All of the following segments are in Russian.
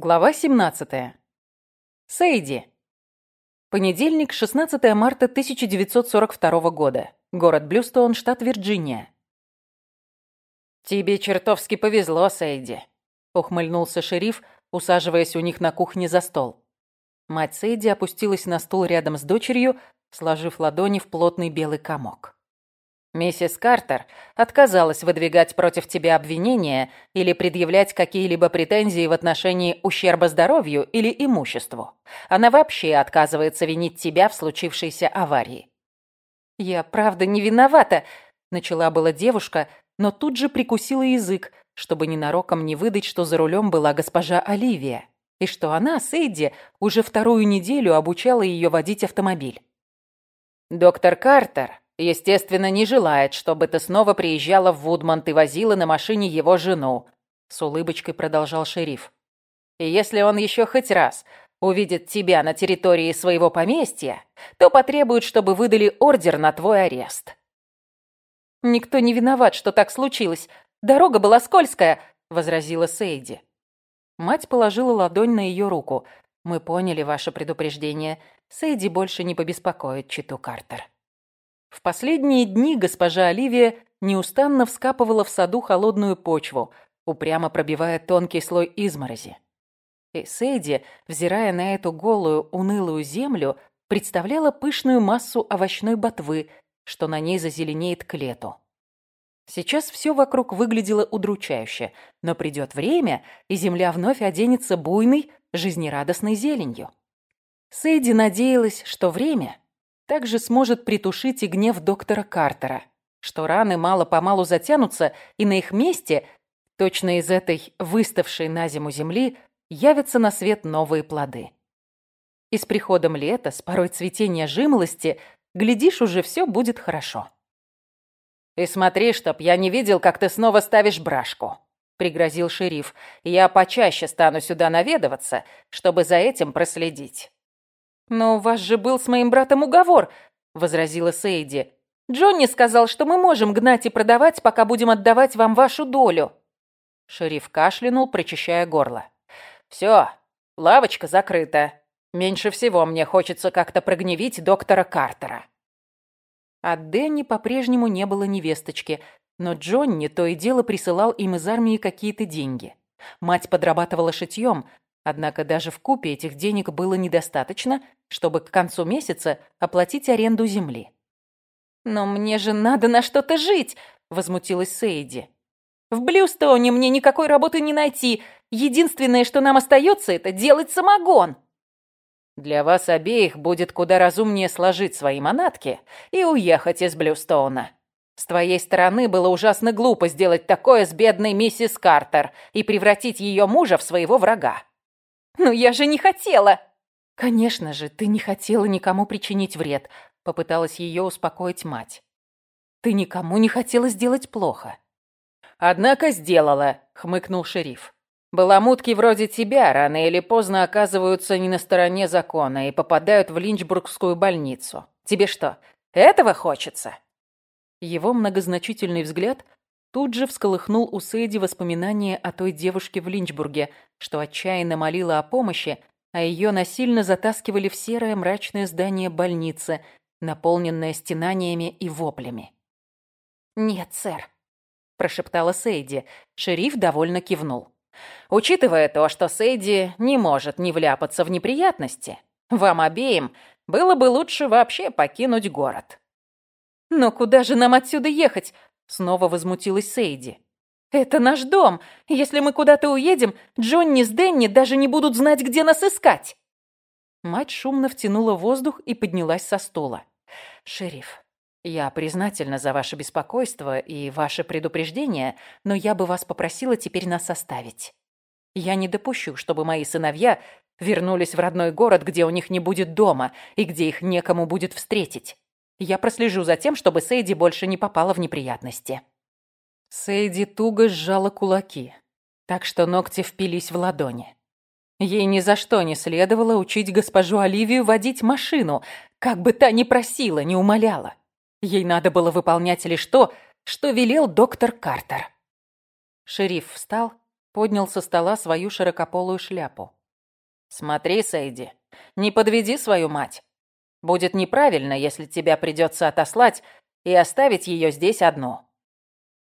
Глава 17. Сейди. Понедельник, 16 марта 1942 года. Город Блюстоун, штат Вирджиния. «Тебе чертовски повезло, Сейди», — ухмыльнулся шериф, усаживаясь у них на кухне за стол. Мать Сейди опустилась на стул рядом с дочерью, сложив ладони в плотный белый комок. Миссис Картер отказалась выдвигать против тебя обвинения или предъявлять какие-либо претензии в отношении ущерба здоровью или имуществу. Она вообще отказывается винить тебя в случившейся аварии. «Я правда не виновата», — начала была девушка, но тут же прикусила язык, чтобы ненароком не выдать, что за рулем была госпожа Оливия, и что она, Сейди, уже вторую неделю обучала ее водить автомобиль. «Доктор Картер Естественно, не желает, чтобы ты снова приезжала в Вудмонт и возила на машине его жену», — с улыбочкой продолжал шериф. «И если он еще хоть раз увидит тебя на территории своего поместья, то потребует, чтобы выдали ордер на твой арест». «Никто не виноват, что так случилось. Дорога была скользкая», — возразила Сейди. Мать положила ладонь на ее руку. «Мы поняли ваше предупреждение. Сейди больше не побеспокоит Читу Картер». В последние дни госпожа Оливия неустанно вскапывала в саду холодную почву, упрямо пробивая тонкий слой изморози. И Сейди, взирая на эту голую, унылую землю, представляла пышную массу овощной ботвы, что на ней зазеленеет к лету. Сейчас все вокруг выглядело удручающе, но придет время, и земля вновь оденется буйной, жизнерадостной зеленью. Сейди надеялась, что время также сможет притушить и гнев доктора Картера, что раны мало-помалу затянутся, и на их месте, точно из этой выставшей на зиму земли, явятся на свет новые плоды. И с приходом лета, с порой цветения жимолости, глядишь, уже все будет хорошо. «И смотри, чтоб я не видел, как ты снова ставишь брашку», — пригрозил шериф. «Я почаще стану сюда наведываться, чтобы за этим проследить». «Но у вас же был с моим братом уговор», — возразила Сейди. «Джонни сказал, что мы можем гнать и продавать, пока будем отдавать вам вашу долю». Шериф кашлянул, прочищая горло. «Все, лавочка закрыта. Меньше всего мне хочется как-то прогневить доктора Картера». От Дэнни по-прежнему не было невесточки, но Джонни то и дело присылал им из армии какие-то деньги. Мать подрабатывала шитьем, Однако даже в купе этих денег было недостаточно, чтобы к концу месяца оплатить аренду земли. «Но мне же надо на что-то жить!» — возмутилась Сейди. «В Блюстоуне мне никакой работы не найти. Единственное, что нам остается, это делать самогон!» «Для вас обеих будет куда разумнее сложить свои манатки и уехать из Блюстоуна. С твоей стороны было ужасно глупо сделать такое с бедной миссис Картер и превратить ее мужа в своего врага. «Ну я же не хотела!» «Конечно же, ты не хотела никому причинить вред», — попыталась ее успокоить мать. «Ты никому не хотела сделать плохо». «Однако сделала», — хмыкнул шериф. «Баламутки вроде тебя рано или поздно оказываются не на стороне закона и попадают в Линчбургскую больницу. Тебе что, этого хочется?» Его многозначительный взгляд тут же всколыхнул у Сэйди воспоминания о той девушке в Линчбурге, что отчаянно молила о помощи, а ее насильно затаскивали в серое мрачное здание больницы, наполненное стенаниями и воплями. «Нет, сэр», – прошептала Сейди. Шериф довольно кивнул. «Учитывая то, что Сейди не может не вляпаться в неприятности, вам обеим было бы лучше вообще покинуть город». «Но куда же нам отсюда ехать?» – снова возмутилась Сейди. «Это наш дом. Если мы куда-то уедем, Джонни с Дэнни даже не будут знать, где нас искать». Мать шумно втянула воздух и поднялась со стула. «Шериф, я признательна за ваше беспокойство и ваше предупреждение, но я бы вас попросила теперь нас оставить. Я не допущу, чтобы мои сыновья вернулись в родной город, где у них не будет дома и где их некому будет встретить. Я прослежу за тем, чтобы Сейди больше не попала в неприятности». Сейди туго сжала кулаки, так что ногти впились в ладони. Ей ни за что не следовало учить госпожу Оливию водить машину, как бы та ни просила, ни умоляла. Ей надо было выполнять лишь то, что велел доктор Картер. Шериф встал, поднял со стола свою широкополую шляпу. «Смотри, Сейди, не подведи свою мать. Будет неправильно, если тебя придется отослать и оставить ее здесь одну».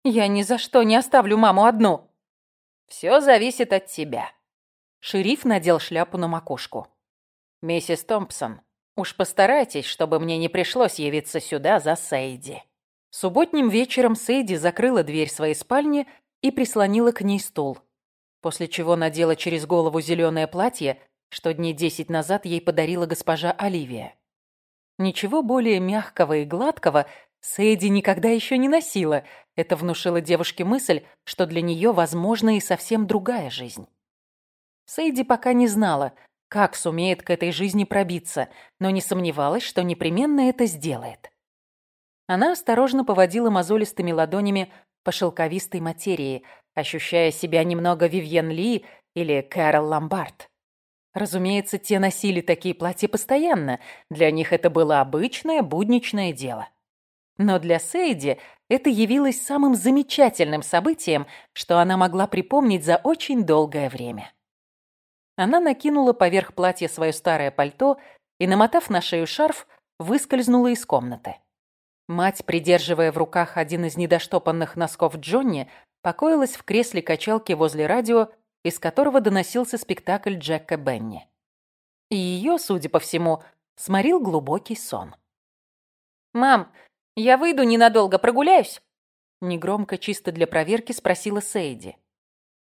«Я ни за что не оставлю маму одну». «Все зависит от тебя». Шериф надел шляпу на макушку. «Миссис Томпсон, уж постарайтесь, чтобы мне не пришлось явиться сюда за Сейди». Субботним вечером Сейди закрыла дверь своей спальни и прислонила к ней стул, после чего надела через голову зеленое платье, что дней десять назад ей подарила госпожа Оливия. Ничего более мягкого и гладкого Сейди никогда еще не носила. Это внушило девушке мысль, что для нее возможна и совсем другая жизнь. Сейди пока не знала, как сумеет к этой жизни пробиться, но не сомневалась, что непременно это сделает. Она осторожно поводила мозолистыми ладонями по шелковистой материи, ощущая себя немного Вивьен Ли или Кэрол Ламбард. Разумеется, те носили такие платья постоянно, для них это было обычное будничное дело. Но для Сейди это явилось самым замечательным событием, что она могла припомнить за очень долгое время. Она накинула поверх платья свое старое пальто и, намотав на шею шарф, выскользнула из комнаты. Мать, придерживая в руках один из недоштопанных носков Джонни, покоилась в кресле качалки возле радио, из которого доносился спектакль Джека Бенни. И ее, судя по всему, сморил глубокий сон. «Мам, я выйду ненадолго, прогуляюсь?» Негромко, чисто для проверки, спросила Сейди.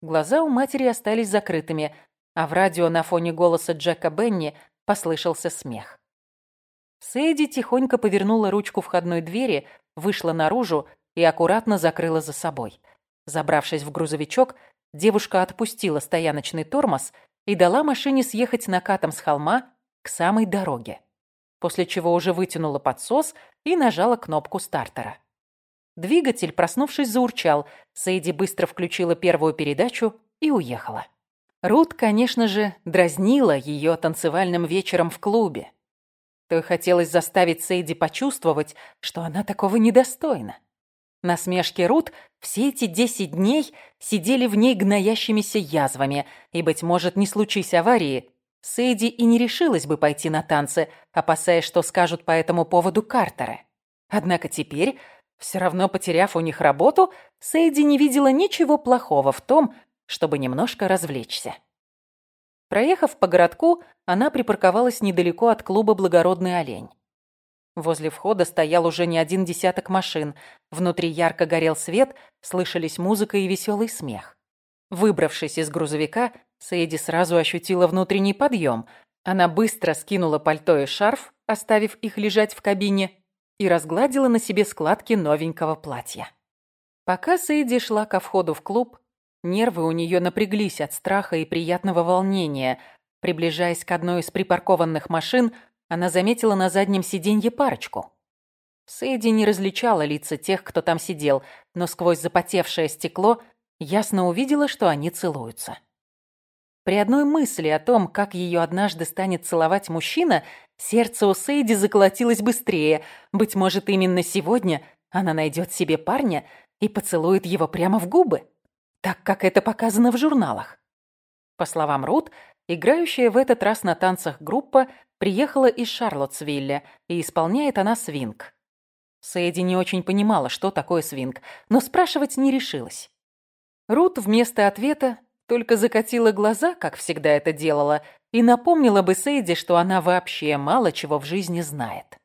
Глаза у матери остались закрытыми, а в радио на фоне голоса Джека Бенни послышался смех. Сэйди тихонько повернула ручку входной двери, вышла наружу и аккуратно закрыла за собой. Забравшись в грузовичок, девушка отпустила стояночный тормоз и дала машине съехать накатом с холма к самой дороге, после чего уже вытянула подсос и нажала кнопку стартера. Двигатель, проснувшись, заурчал. Сейди быстро включила первую передачу и уехала. Рут, конечно же, дразнила ее танцевальным вечером в клубе то хотелось заставить Сейди почувствовать, что она такого недостойна. Насмешки Рут все эти десять дней сидели в ней гноящимися язвами, и, быть может, не случись аварии, Сейди и не решилась бы пойти на танцы, опасаясь, что скажут по этому поводу Картеры. Однако теперь, все равно потеряв у них работу, Сейди не видела ничего плохого в том, чтобы немножко развлечься. Проехав по городку, она припарковалась недалеко от клуба «Благородный олень». Возле входа стоял уже не один десяток машин. Внутри ярко горел свет, слышались музыка и веселый смех. Выбравшись из грузовика, Сейди сразу ощутила внутренний подъем. Она быстро скинула пальто и шарф, оставив их лежать в кабине, и разгладила на себе складки новенького платья. Пока Сейди шла ко входу в клуб, Нервы у нее напряглись от страха и приятного волнения. Приближаясь к одной из припаркованных машин, она заметила на заднем сиденье парочку. Сэйди не различала лица тех, кто там сидел, но сквозь запотевшее стекло ясно увидела, что они целуются. При одной мысли о том, как ее однажды станет целовать мужчина, сердце у Сейди заколотилось быстрее. Быть может, именно сегодня она найдет себе парня и поцелует его прямо в губы так как это показано в журналах. По словам Рут, играющая в этот раз на танцах группа приехала из Шарлоттсвилля, и исполняет она свинг. Сэйди не очень понимала, что такое свинг, но спрашивать не решилась. Рут вместо ответа только закатила глаза, как всегда это делала, и напомнила бы Сейди, что она вообще мало чего в жизни знает.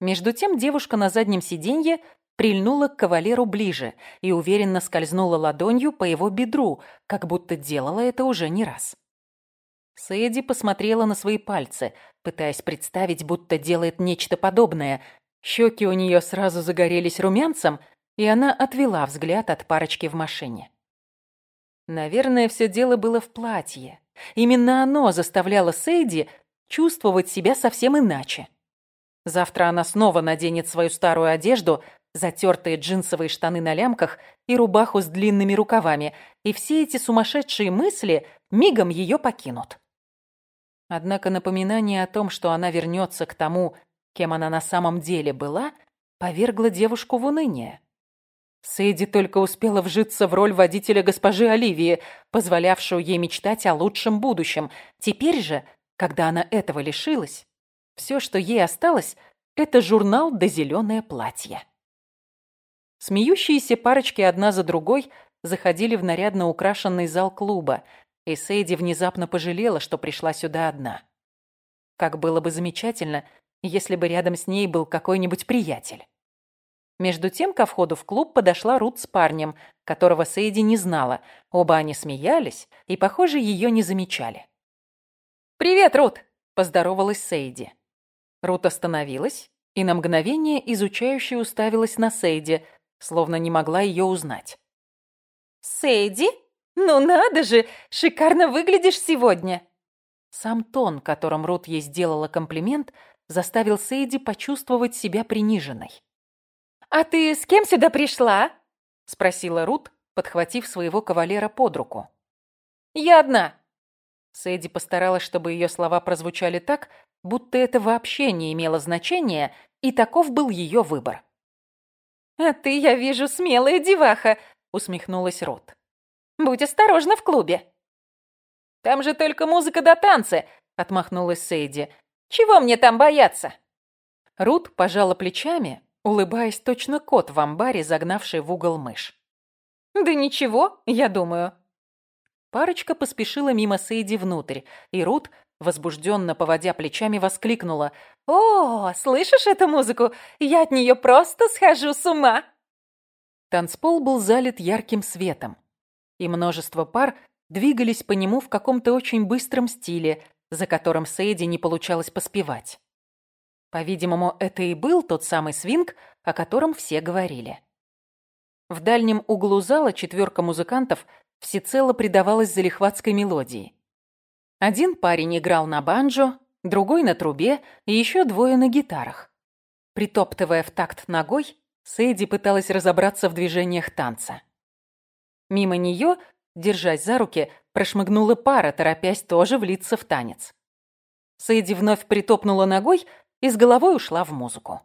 Между тем девушка на заднем сиденье прильнула к кавалеру ближе и уверенно скользнула ладонью по его бедру, как будто делала это уже не раз. Сэдди посмотрела на свои пальцы, пытаясь представить, будто делает нечто подобное. Щеки у нее сразу загорелись румянцем, и она отвела взгляд от парочки в машине. Наверное, все дело было в платье. Именно оно заставляло Сейди чувствовать себя совсем иначе. Завтра она снова наденет свою старую одежду, затертые джинсовые штаны на лямках и рубаху с длинными рукавами, и все эти сумасшедшие мысли мигом ее покинут. Однако напоминание о том, что она вернется к тому, кем она на самом деле была, повергло девушку в уныние. Сэйди только успела вжиться в роль водителя госпожи Оливии, позволявшую ей мечтать о лучшем будущем. Теперь же, когда она этого лишилась, все, что ей осталось, это журнал да зеленое платье. Смеющиеся парочки одна за другой заходили в нарядно украшенный зал клуба, и Сейди внезапно пожалела, что пришла сюда одна. Как было бы замечательно, если бы рядом с ней был какой-нибудь приятель. Между тем ко входу в клуб подошла Рут с парнем, которого Сейди не знала. Оба они смеялись и, похоже, ее не замечали. «Привет, Рут!» – поздоровалась Сейди. Рут остановилась и на мгновение изучающе уставилась на Сейди, словно не могла ее узнать. «Сейди? Ну надо же! Шикарно выглядишь сегодня!» Сам тон, которым Рут ей сделала комплимент, заставил Сейди почувствовать себя приниженной. «А ты с кем сюда пришла?» — спросила Рут, подхватив своего кавалера под руку. «Я одна». Сэдди постаралась, чтобы ее слова прозвучали так, будто это вообще не имело значения, и таков был ее выбор. «А ты, я вижу, смелая деваха», — усмехнулась Рут. «Будь осторожна в клубе». «Там же только музыка да танцы», — отмахнулась Сейди. «Чего мне там бояться?» Рут пожала плечами, улыбаясь точно кот в амбаре, загнавший в угол мышь. «Да ничего, я думаю». Парочка поспешила мимо Сейди внутрь, и Рут, возбужденно поводя плечами, воскликнула. «О, слышишь эту музыку? Я от нее просто схожу с ума!» Танцпол был залит ярким светом, и множество пар двигались по нему в каком-то очень быстром стиле, за которым Сейди не получалось поспевать. По-видимому, это и был тот самый свинг, о котором все говорили. В дальнем углу зала четверка музыкантов всецело предавалась залихватской мелодии. Один парень играл на банджо, другой на трубе и еще двое на гитарах. Притоптывая в такт ногой, Сэйди пыталась разобраться в движениях танца. Мимо нее, держась за руки, прошмыгнула пара, торопясь тоже влиться в танец. Сэйди вновь притопнула ногой и с головой ушла в музыку.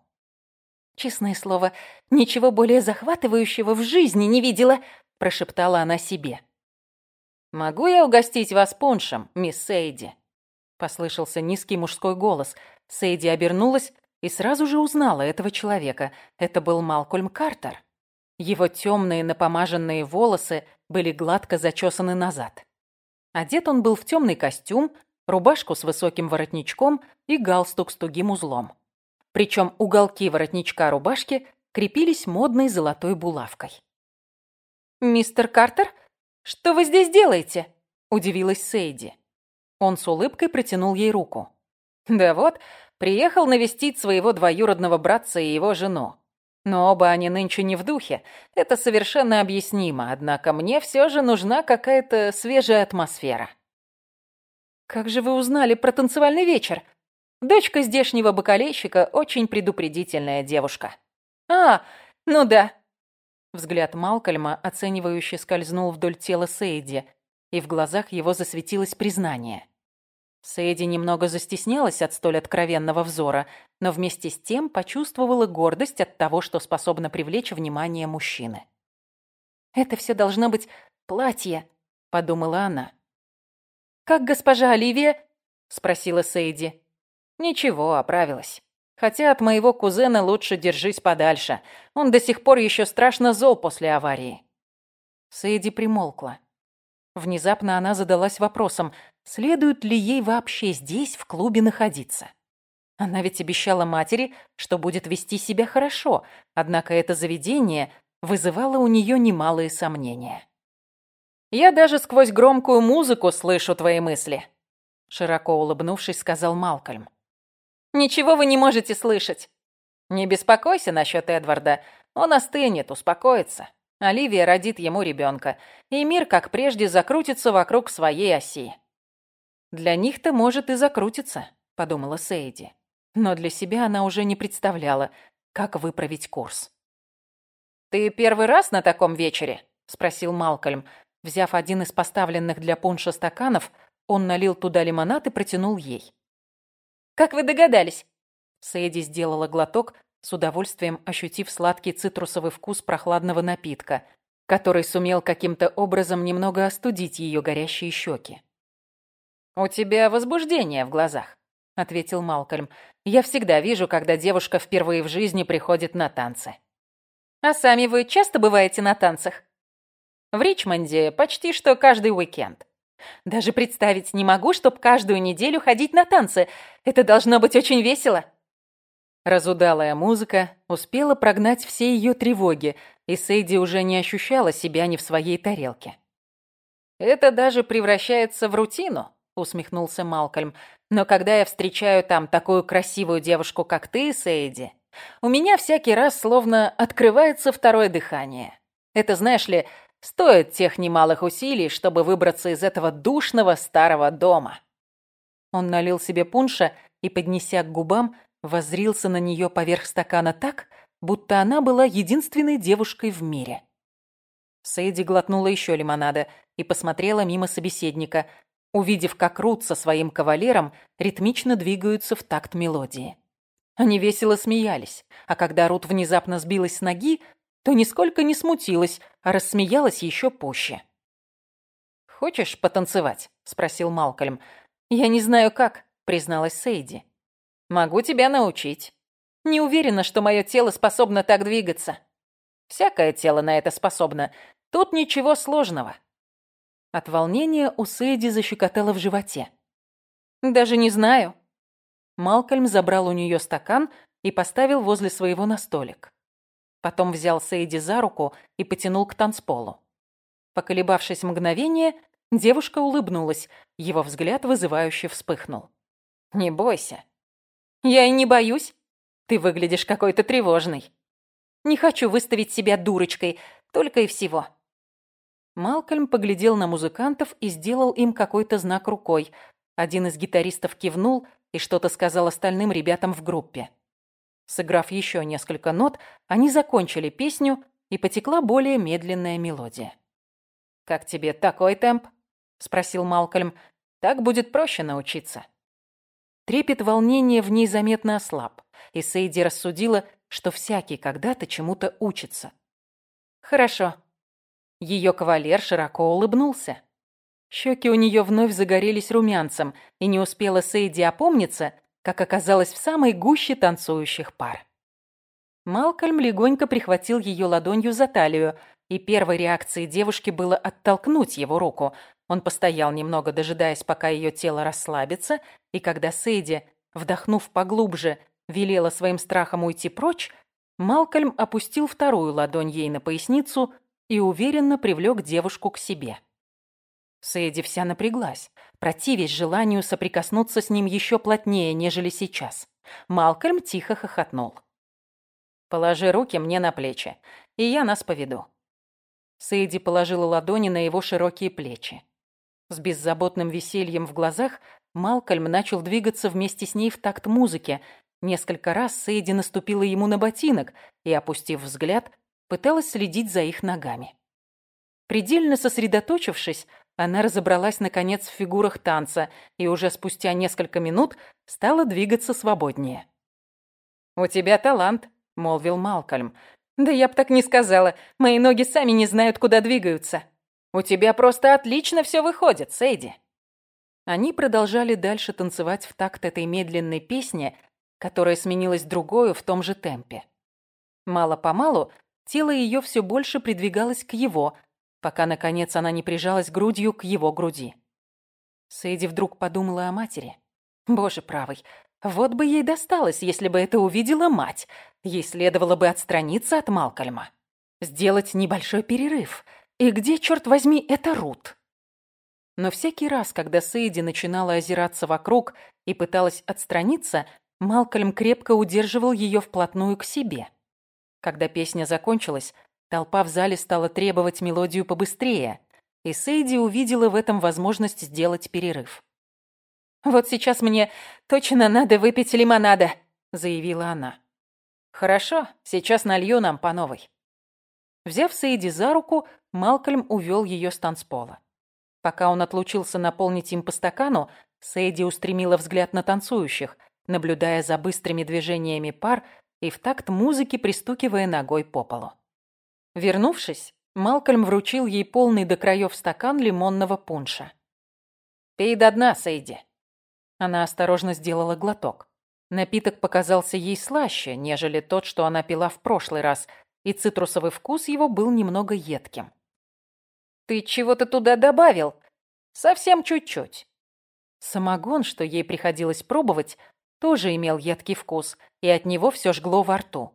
«Честное слово, ничего более захватывающего в жизни не видела», – прошептала она себе. «Могу я угостить вас пуншем, мисс Сейди?» Послышался низкий мужской голос. Сейди обернулась и сразу же узнала этого человека. Это был Малкольм Картер. Его темные напомаженные волосы были гладко зачесаны назад. Одет он был в темный костюм, рубашку с высоким воротничком и галстук с тугим узлом. Причем уголки воротничка рубашки крепились модной золотой булавкой. «Мистер Картер, что вы здесь делаете?» – удивилась Сейди. Он с улыбкой протянул ей руку. «Да вот, приехал навестить своего двоюродного братца и его жену. Но оба они нынче не в духе. Это совершенно объяснимо, однако мне все же нужна какая-то свежая атмосфера». «Как же вы узнали про танцевальный вечер?» Дочка здешнего бакалейщика очень предупредительная девушка. «А, ну да». Взгляд Малкольма, оценивающе скользнул вдоль тела Сейди, и в глазах его засветилось признание. Сейди немного застеснялась от столь откровенного взора, но вместе с тем почувствовала гордость от того, что способна привлечь внимание мужчины. «Это все должно быть платье», — подумала она. «Как госпожа Оливия?» — спросила Сейди. «Ничего, оправилась. Хотя от моего кузена лучше держись подальше. Он до сих пор еще страшно зол после аварии». Сейди примолкла. Внезапно она задалась вопросом, следует ли ей вообще здесь, в клубе, находиться. Она ведь обещала матери, что будет вести себя хорошо, однако это заведение вызывало у нее немалые сомнения. «Я даже сквозь громкую музыку слышу твои мысли», — широко улыбнувшись, сказал Малкольм. «Ничего вы не можете слышать». «Не беспокойся насчет Эдварда. Он остынет, успокоится. Оливия родит ему ребенка, и мир, как прежде, закрутится вокруг своей оси». «Для них-то, может, и закрутится», — подумала Сейди. Но для себя она уже не представляла, как выправить курс. «Ты первый раз на таком вечере?» — спросил Малкольм, Взяв один из поставленных для пунша стаканов, он налил туда лимонад и протянул ей. «Как вы догадались?» Сэдди сделала глоток, с удовольствием ощутив сладкий цитрусовый вкус прохладного напитка, который сумел каким-то образом немного остудить ее горящие щеки. «У тебя возбуждение в глазах», — ответил Малкольм. «Я всегда вижу, когда девушка впервые в жизни приходит на танцы». «А сами вы часто бываете на танцах?» «В Ричмонде почти что каждый уикенд. Даже представить не могу, чтоб каждую неделю ходить на танцы. Это должно быть очень весело». Разудалая музыка успела прогнать все ее тревоги, и Сейди уже не ощущала себя не в своей тарелке. «Это даже превращается в рутину», — усмехнулся Малкольм. «Но когда я встречаю там такую красивую девушку, как ты, Сейди, у меня всякий раз словно открывается второе дыхание. Это, знаешь ли, стоит тех немалых усилий, чтобы выбраться из этого душного старого дома». Он налил себе пунша и, поднеся к губам, воззрился на нее поверх стакана так, будто она была единственной девушкой в мире. Сейди глотнула еще лимонада и посмотрела мимо собеседника, увидев, как Рут со своим кавалером ритмично двигаются в такт мелодии. Они весело смеялись, а когда Рут внезапно сбилась с ноги, то нисколько не смутилась, а рассмеялась еще пуще. «Хочешь потанцевать?» — спросил Малкольм. «Я не знаю как», — призналась Сейди. Могу тебя научить. Не уверена, что мое тело способно так двигаться. Всякое тело на это способно. Тут ничего сложного. От волнения у Сейди защекотало в животе. Даже не знаю. Малкольм забрал у нее стакан и поставил возле своего на столик. Потом взял Сейди за руку и потянул к танцполу. Поколебавшись мгновение, девушка улыбнулась, его взгляд вызывающе вспыхнул. «Не бойся. Я и не боюсь. Ты выглядишь какой-то тревожный. Не хочу выставить себя дурочкой, только и всего. Малкольм поглядел на музыкантов и сделал им какой-то знак рукой. Один из гитаристов кивнул и что-то сказал остальным ребятам в группе. Сыграв еще несколько нот, они закончили песню, и потекла более медленная мелодия. «Как тебе такой темп?» — спросил Малкольм. «Так будет проще научиться». Трепет волнения в ней заметно ослаб, и Сейди рассудила, что всякий когда-то чему-то учится. «Хорошо». Ее кавалер широко улыбнулся. Щеки у нее вновь загорелись румянцем, и не успела Сейди опомниться, как оказалось в самой гуще танцующих пар. Малкольм легонько прихватил ее ладонью за талию, и первой реакцией девушки было оттолкнуть его руку, он постоял немного, дожидаясь, пока ее тело расслабится, и когда Сейди, вдохнув поглубже, велела своим страхом уйти прочь, Малкольм опустил вторую ладонь ей на поясницу и уверенно привлек девушку к себе. Сейди вся напряглась, противясь желанию соприкоснуться с ним еще плотнее, нежели сейчас. Малкольм тихо хохотнул. «Положи руки мне на плечи, и я нас поведу». Сейди положила ладони на его широкие плечи. С беззаботным весельем в глазах Малкольм начал двигаться вместе с ней в такт музыки. Несколько раз Сейди наступила ему на ботинок и, опустив взгляд, пыталась следить за их ногами. Предельно сосредоточившись, она разобралась, наконец, в фигурах танца и уже спустя несколько минут стала двигаться свободнее. «У тебя талант», — молвил Малкольм. «Да я б так не сказала. Мои ноги сами не знают, куда двигаются». У тебя просто отлично все выходит, Сейди». Они продолжали дальше танцевать в такт этой медленной песни, которая сменилась другой в том же темпе. Мало-помалу тело ее все больше придвигалось к его, пока, наконец, она не прижалась грудью к его груди. Сейди вдруг подумала о матери. Боже правый, вот бы ей досталось, если бы это увидела мать. Ей следовало бы отстраниться от Малкольма. Сделать небольшой перерыв — и где, черт возьми, это Рут? Но всякий раз, когда Сейди начинала озираться вокруг и пыталась отстраниться, Малкольм крепко удерживал ее вплотную к себе. Когда песня закончилась, толпа в зале стала требовать мелодию побыстрее, и Сейди увидела в этом возможность сделать перерыв. «Вот сейчас мне точно надо выпить лимонада», — заявила она. «Хорошо, сейчас налью нам по новой». Взяв Сейди за руку, Малкольм увел ее с танцпола. Пока он отлучился наполнить им по стакану, Сейди устремила взгляд на танцующих, наблюдая за быстрыми движениями пар и в такт музыки пристукивая ногой по полу. Вернувшись, Малкольм вручил ей полный до краев стакан лимонного пунша. «Пей до дна, Сейди». Она осторожно сделала глоток. Напиток показался ей слаще, нежели тот, что она пила в прошлый раз, и цитрусовый вкус его был немного едким. «Ты чего-то туда добавил? Совсем чуть-чуть». Самогон, что ей приходилось пробовать, тоже имел едкий вкус, и от него все жгло во рту.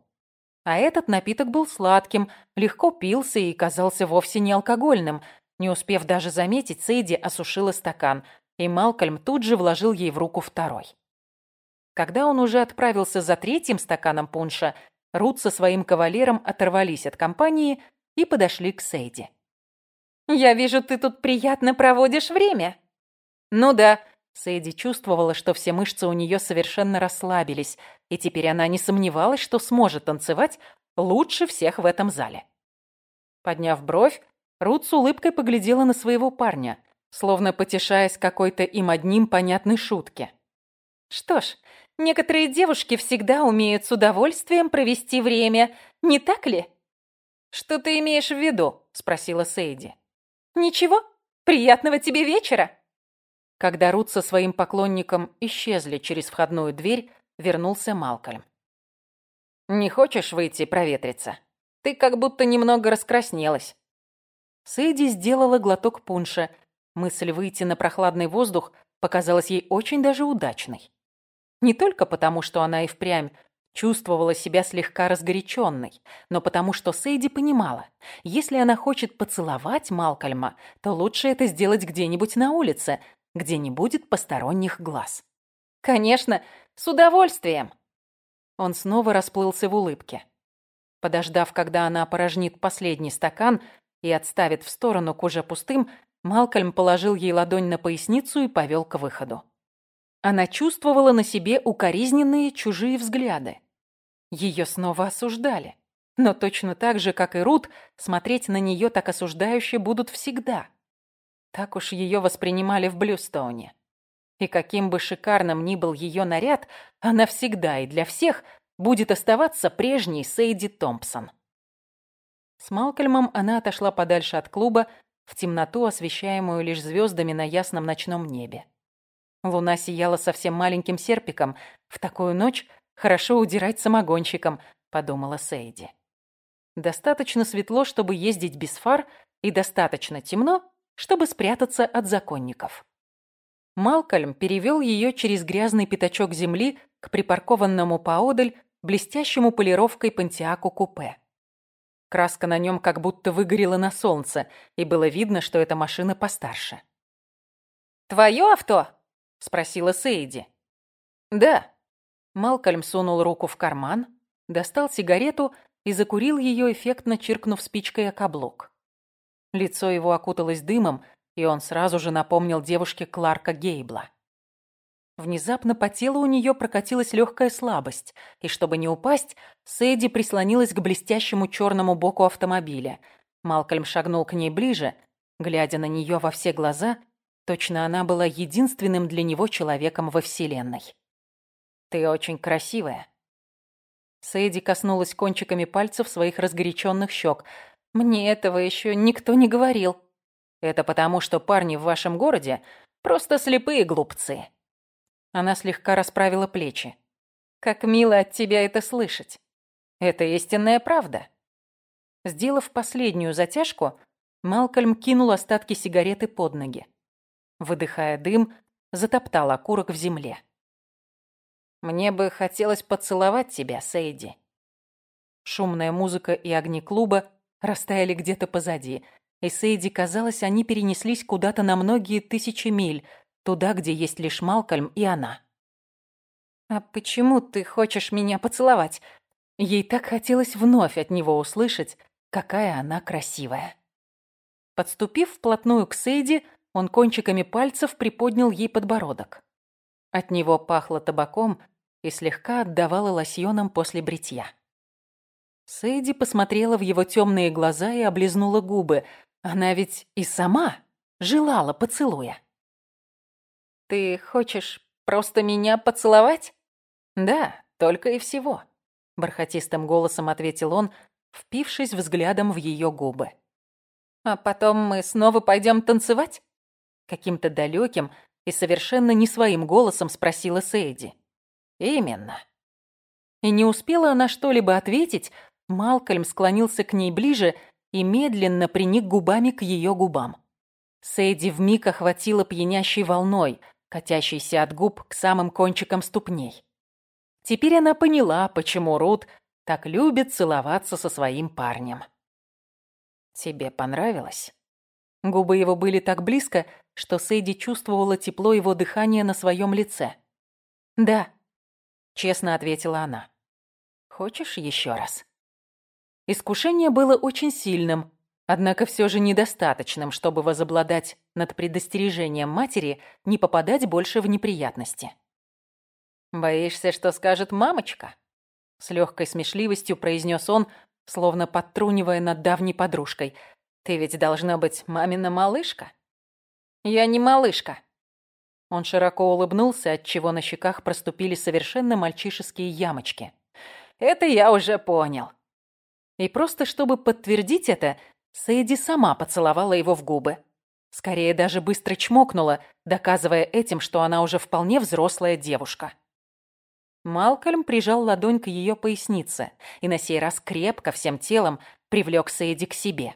А этот напиток был сладким, легко пился и казался вовсе не алкогольным. Не успев даже заметить, Сейди осушила стакан, и Малкольм тут же вложил ей в руку второй. Когда он уже отправился за третьим стаканом пунша, Рут со своим кавалером оторвались от компании и подошли к Сейди. «Я вижу, ты тут приятно проводишь время». «Ну да», Сейди чувствовала, что все мышцы у нее совершенно расслабились, и теперь она не сомневалась, что сможет танцевать лучше всех в этом зале. Подняв бровь, Рут с улыбкой поглядела на своего парня, словно потешаясь какой-то им одним понятной шутке. «Что ж, некоторые девушки всегда умеют с удовольствием провести время, не так ли?» «Что ты имеешь в виду?» – спросила Сейди. «Ничего. Приятного тебе вечера!» Когда Рут со своим поклонником исчезли через входную дверь, вернулся Малкольм. «Не хочешь выйти проветриться? Ты как будто немного раскраснелась». Сэдди сделала глоток пунша. Мысль выйти на прохладный воздух показалась ей очень даже удачной. Не только потому, что она и впрямь чувствовала себя слегка разгоряченной, но потому что Сейди понимала, если она хочет поцеловать Малкольма, то лучше это сделать где-нибудь на улице, где не будет посторонних глаз. «Конечно, с удовольствием!» Он снова расплылся в улыбке. Подождав, когда она опорожнит последний стакан и отставит в сторону к уже пустым, Малкольм положил ей ладонь на поясницу и повел к выходу. Она чувствовала на себе укоризненные чужие взгляды. Ее снова осуждали. Но точно так же, как и Рут, смотреть на нее так осуждающе будут всегда. Так уж ее воспринимали в Блюстоуне. И каким бы шикарным ни был ее наряд, она всегда и для всех будет оставаться прежней Сейди Томпсон. С Малкольмом она отошла подальше от клуба, в темноту, освещаемую лишь звездами на ясном ночном небе. Луна сияла совсем маленьким серпиком. В такую ночь хорошо удирать самогонщиком, подумала Сейди. Достаточно светло, чтобы ездить без фар, и достаточно темно, чтобы спрятаться от законников. Малкольм перевел ее через грязный пятачок земли к припаркованному поодаль блестящему полировкой пантиаку купе. Краска на нем как будто выгорела на солнце, и было видно, что эта машина постарше. «Твое авто?» — спросила Сейди. «Да». Малкольм сунул руку в карман, достал сигарету и закурил ее, эффектно чиркнув спичкой о каблук. Лицо его окуталось дымом, и он сразу же напомнил девушке Кларка Гейбла. Внезапно по телу у нее прокатилась легкая слабость, и чтобы не упасть, Сэдди прислонилась к блестящему черному боку автомобиля. Малкольм шагнул к ней ближе, глядя на нее во все глаза, точно она была единственным для него человеком во Вселенной. «Ты очень красивая». Сэдди коснулась кончиками пальцев своих разгоряченных щек – мне этого еще никто не говорил. Это потому, что парни в вашем городе просто слепые глупцы. Она слегка расправила плечи. Как мило от тебя это слышать. Это истинная правда. Сделав последнюю затяжку, Малкольм кинул остатки сигареты под ноги. Выдыхая дым, затоптал окурок в земле. «Мне бы хотелось поцеловать тебя, Сейди». Шумная музыка и огни клуба растаяли где-то позади, и Сейди казалось, они перенеслись куда-то на многие тысячи миль, туда, где есть лишь Малкольм и она. «А почему ты хочешь меня поцеловать?» Ей так хотелось вновь от него услышать, какая она красивая. Подступив вплотную к Сейди, он кончиками пальцев приподнял ей подбородок. От него пахло табаком и слегка отдавало лосьоном после бритья. Сэйди посмотрела в его темные глаза и облизнула губы. Она ведь и сама желала поцелуя. «Ты хочешь просто меня поцеловать?» «Да, только и всего. бархатистым голосом ответил он, впившись взглядом в ее губы. «А потом мы снова пойдем танцевать?» Каким-то далеким и совершенно не своим голосом спросила Сейди. «Именно». И не успела она что-либо ответить, Малкольм склонился к ней ближе и медленно приник губами к ее губам. Сейди вмиг охватила пьянящей волной, катящейся от губ к самым кончикам ступней. Теперь она поняла, почему Рут так любит целоваться со своим парнем. «Тебе понравилось?» Губы его были так близко, что Сейди чувствовала тепло его дыхания на своем лице. «Да», — честно ответила она. «Хочешь еще раз?» Искушение было очень сильным, однако все же недостаточным, чтобы возобладать над предостережением матери не попадать больше в неприятности. «Боишься, что скажет мамочка?» С легкой смешливостью произнес он, словно подтрунивая над давней подружкой. «Ты ведь должна быть мамина малышка?» «Я не малышка». Он широко улыбнулся, отчего на щеках проступили совершенно мальчишеские ямочки. «Это я уже понял. И просто чтобы подтвердить это, Сэйди сама поцеловала его в губы. Скорее даже быстро чмокнула, доказывая этим, что она уже вполне взрослая девушка. Малкольм прижал ладонь к ее пояснице и на сей раз крепко всем телом привлек Сейди к себе.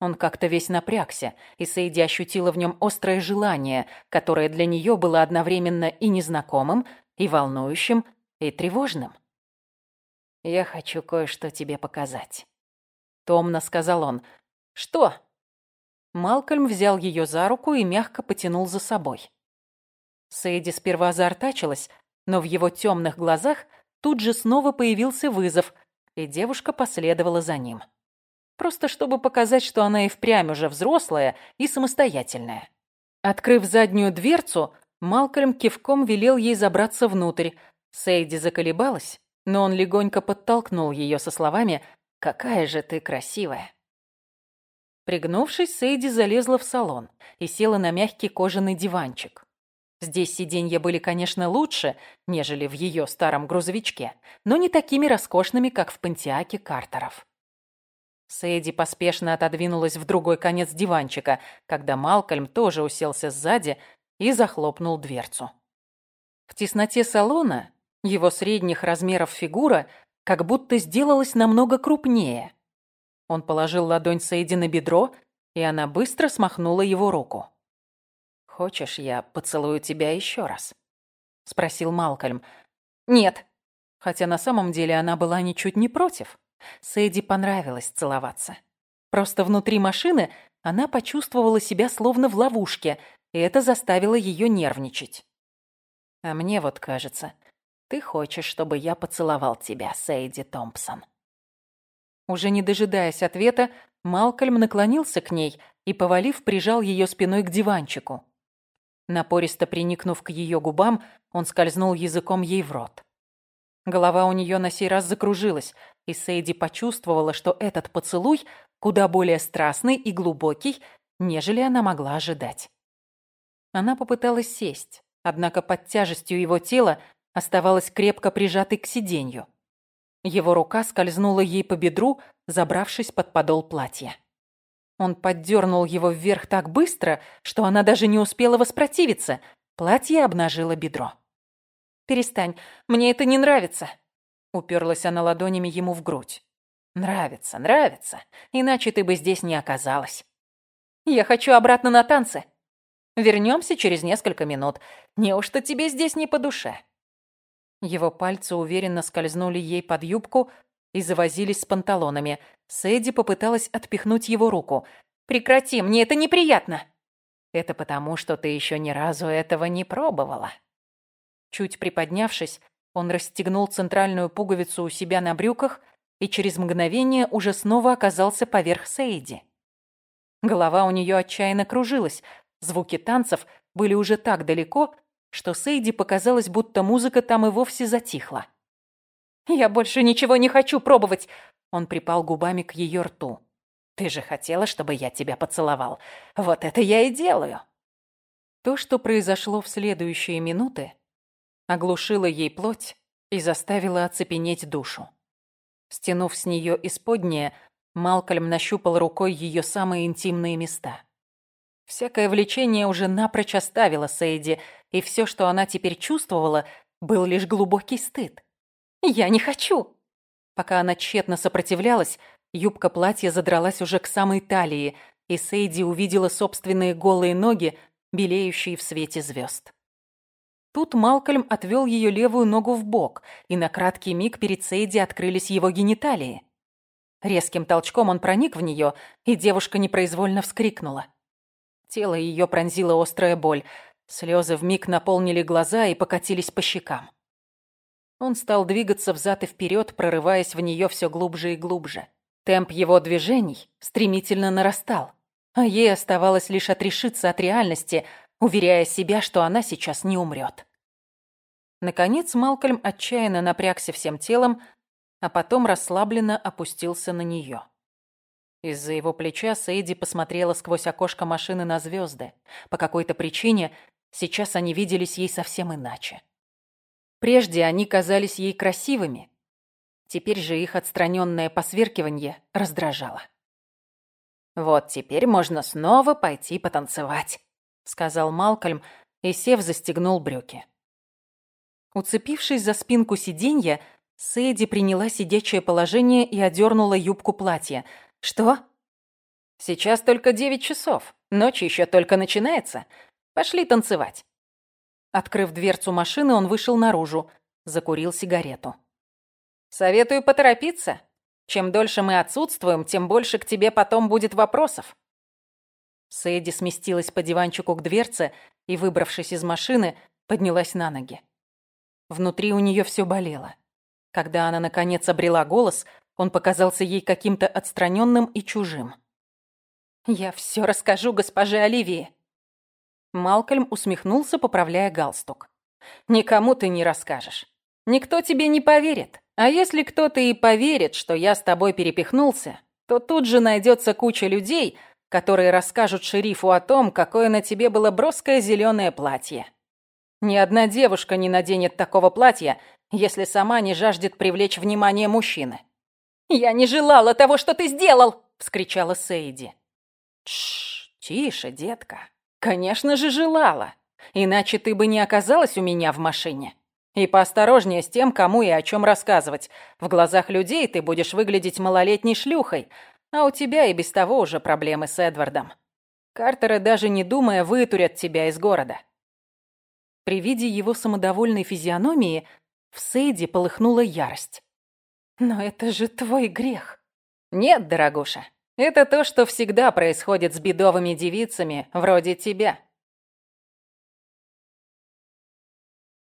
Он как-то весь напрягся, и Сейди ощутила в нем острое желание, которое для нее было одновременно и незнакомым, и волнующим, и тревожным. «Я хочу кое-что тебе показать», — томно сказал он. «Что?» Малкольм взял ее за руку и мягко потянул за собой. Сейди сперва заортачилась, но в его темных глазах тут же снова появился вызов, и девушка последовала за ним. Просто чтобы показать, что она и впрямь уже взрослая и самостоятельная. Открыв заднюю дверцу, Малкольм кивком велел ей забраться внутрь. Сейди заколебалась, но он легонько подтолкнул ее со словами «Какая же ты красивая!». Пригнувшись, Сейди залезла в салон и села на мягкий кожаный диванчик. Здесь сиденья были, конечно, лучше, нежели в ее старом грузовичке, но не такими роскошными, как в Пантиаке Картеров. Сейди поспешно отодвинулась в другой конец диванчика, когда Малкольм тоже уселся сзади и захлопнул дверцу. В тесноте салона его средних размеров фигура как будто сделалась намного крупнее. Он положил ладонь Сейди на бедро, и она быстро смахнула его руку. «Хочешь, я поцелую тебя еще раз?» — спросил Малкольм. «Нет». Хотя на самом деле она была ничуть не против. Сэйди понравилось целоваться. Просто внутри машины она почувствовала себя словно в ловушке, и это заставило ее нервничать. А мне вот кажется, ты хочешь, чтобы я поцеловал тебя, Сейди Томпсон?» Уже не дожидаясь ответа, Малкольм наклонился к ней и, повалив, прижал ее спиной к диванчику. Напористо приникнув к ее губам, он скользнул языком ей в рот. Голова у нее на сей раз закружилась, и Сейди почувствовала, что этот поцелуй куда более страстный и глубокий, нежели она могла ожидать. Она попыталась сесть, однако под тяжестью его тела оставалась крепко прижатой к сиденью. Его рука скользнула ей по бедру, забравшись под подол платья. Он поддернул его вверх так быстро, что она даже не успела воспротивиться. Платье обнажило бедро. «Перестань, мне это не нравится», — уперлась она ладонями ему в грудь. «Нравится, нравится, иначе ты бы здесь не оказалась. Я хочу обратно на танцы. Вернемся через несколько минут. Неужто тебе здесь не по душе?» Его пальцы уверенно скользнули ей под юбку и завозились с панталонами. Сэдди попыталась отпихнуть его руку. «Прекрати, мне это неприятно!» «Это потому, что ты еще ни разу этого не пробовала». Чуть приподнявшись, он расстегнул центральную пуговицу у себя на брюках и через мгновение уже снова оказался поверх Сейди. Голова у нее отчаянно кружилась, звуки танцев были уже так далеко, что Сейди показалось, будто музыка там и вовсе затихла. «Я больше ничего не хочу пробовать!» Он припал губами к ее рту. «Ты же хотела, чтобы я тебя поцеловал. Вот это я и делаю!» То, что произошло в следующие минуты, оглушило ей плоть и заставило оцепенеть душу. Стянув с нее исподнее, Малкольм нащупал рукой ее самые интимные места. Всякое влечение уже напрочь оставило Сейди, и все, что она теперь чувствовала, был лишь глубокий стыд. «Я не хочу!» Пока она тщетно сопротивлялась, юбка платья задралась уже к самой талии, и Сейди увидела собственные голые ноги, белеющие в свете звезд. Тут Малкольм отвел ее левую ногу в бок, и на краткий миг перед Сейди открылись его гениталии. Резким толчком он проник в нее, и девушка непроизвольно вскрикнула. Тело ее пронзила острая боль. Слезы вмиг наполнили глаза и покатились по щекам. Он стал двигаться взад и вперед, прорываясь в нее все глубже и глубже. Темп его движений стремительно нарастал, а ей оставалось лишь отрешиться от реальности, уверяя себя, что она сейчас не умрет. Наконец Малкольм отчаянно напрягся всем телом, а потом расслабленно опустился на нее. Из-за его плеча Сейди посмотрела сквозь окошко машины на звезды. По какой-то причине сейчас они виделись ей совсем иначе. Прежде они казались ей красивыми. Теперь же их отстраненное посверкивание раздражало. «Вот теперь можно снова пойти потанцевать», — сказал Малкольм и, сев, застегнул брюки. Уцепившись за спинку сиденья, Сэйди приняла сидячее положение и одернула юбку платья — «Что?» «Сейчас только девять часов. Ночь еще только начинается. Пошли танцевать». Открыв дверцу машины, он вышел наружу, закурил сигарету. «Советую поторопиться. Чем дольше мы отсутствуем, тем больше к тебе потом будет вопросов». Сэйди сместилась по диванчику к дверце и, выбравшись из машины, поднялась на ноги. Внутри у нее все болело. Когда она, наконец, обрела голос, он показался ей каким-то отстраненным и чужим. «Я все расскажу госпоже Оливии». Малкольм усмехнулся, поправляя галстук. «Никому ты не расскажешь. Никто тебе не поверит. А если кто-то и поверит, что я с тобой перепихнулся, то тут же найдется куча людей, которые расскажут шерифу о том, какое на тебе было броское зеленое платье. Ни одна девушка не наденет такого платья, если сама не жаждет привлечь внимание мужчины. «Я не желала того, что ты сделал!» — вскричала Сейди. «Тш, тише, детка. Конечно же, желала. Иначе ты бы не оказалась у меня в машине. И поосторожнее с тем, кому и о чем рассказывать. В глазах людей ты будешь выглядеть малолетней шлюхой, а у тебя и без того уже проблемы с Эдвардом. Картеры, даже не думая, вытурят тебя из города». При виде его самодовольной физиономии в Сейди полыхнула ярость. Но это же твой грех. Нет, дорогуша. Это то, что всегда происходит с бедовыми девицами, вроде тебя.